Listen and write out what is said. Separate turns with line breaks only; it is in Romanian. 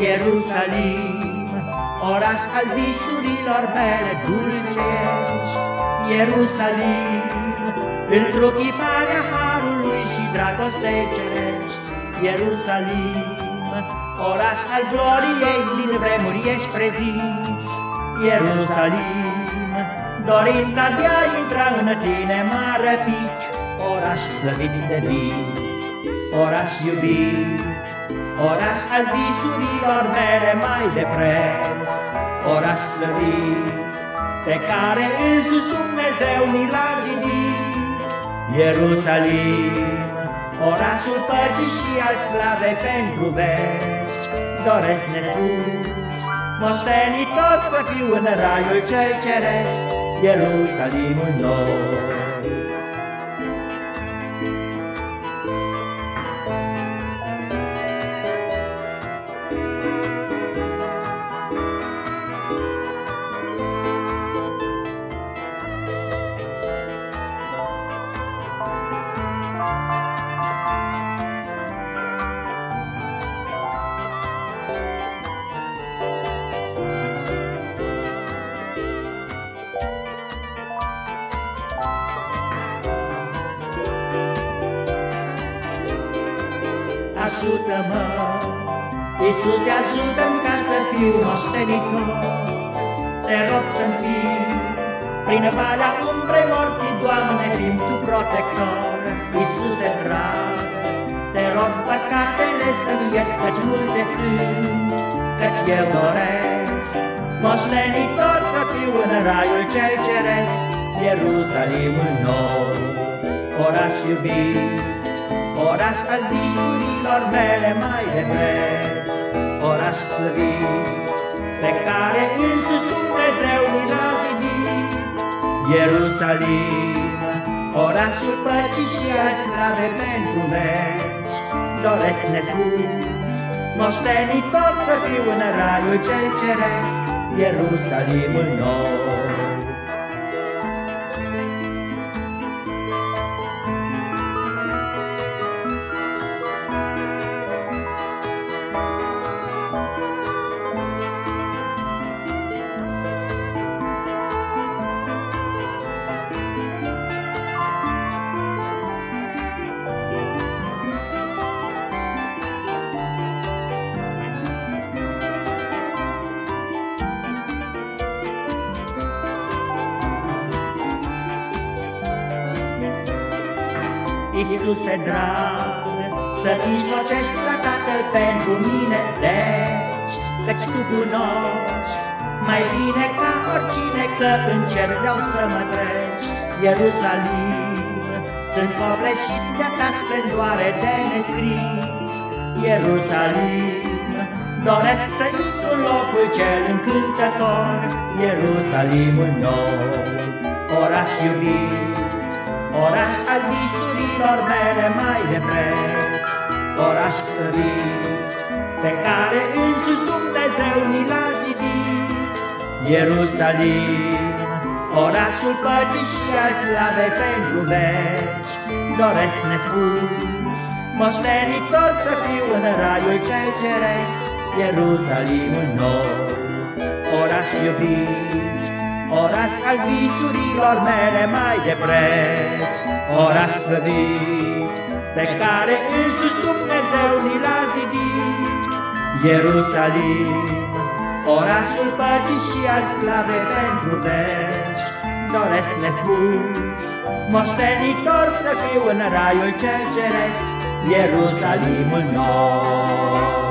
Ierusalim, oraș al visurilor mele dulcești. Ierusalim, chiparea harului și dragoste cerești. Ierusalim, oraș al gloriei din vremuri ești prezis. Ierusalim, dorința de a intra în tine m-a răpit, oraș slăvit de vis, oraș iubit. Oraș al visurilor mele mai de preț, Oraș slăvit, pe care însuși Dumnezeu mi l-a zidit. Ierusalim, orașul păcii și al slavei pentru veci, Doresc nesus, moștenitor să fiu în raiul cel ceresc, Ierusalimul nou. Ajută-mă. Iisus, ajută-mi ca să fiu moștenitor. Te rog să-mi fii Prin valea umbrei morții, Doamne, fim Tu protector. Iisuse drag, te rog păcatele să-mi ierți Căci multe sunt, căci eu doresc Moștenitor să fiu în raiul cel ceresc Ierusalimul nou, oraș iubit Oraș al visurilor mele mai de preț, Oraș slăvit, pe care însuși Dumnezeu mi l-a zidit. Ierusalim, orașul păcii și al slave pentru veci, Doresc nespus, moștenitor să fiu în raiul cel ceresc, Ierusalimul nou. Iisuse drag, să mijlocești la Tatăl pentru mine, deci, căci Tu cunoști mai bine ca oricine că în cer vreau să mă treci, Ierusalim. Sunt copleșit de ta splendoare de nescris, Ierusalim. Doresc să intru în locul cel încântător, Ierusalimul nou, oraș iubit, Oraș al visurilor mele mai de preț, Oraș slăvit, pe care însuși Dumnezeu ni l-a zidit. Ierusalim, orașul păcii și al slavei pentru veci, Doresc nespus, moștenitor să fiu în raiul cel ceresc, Ierusalimul nou, oraș iubit, Oraș al visurilor mele mai de preț, Oraș slăvit, pe care însuși Dumnezeu ni l-a zidit. Ierusalim, orașul păcii și al slavei pentru veci, Doresc nespus, moștenitor să fiu în raiul cel ceresc, Ierusalimul nou.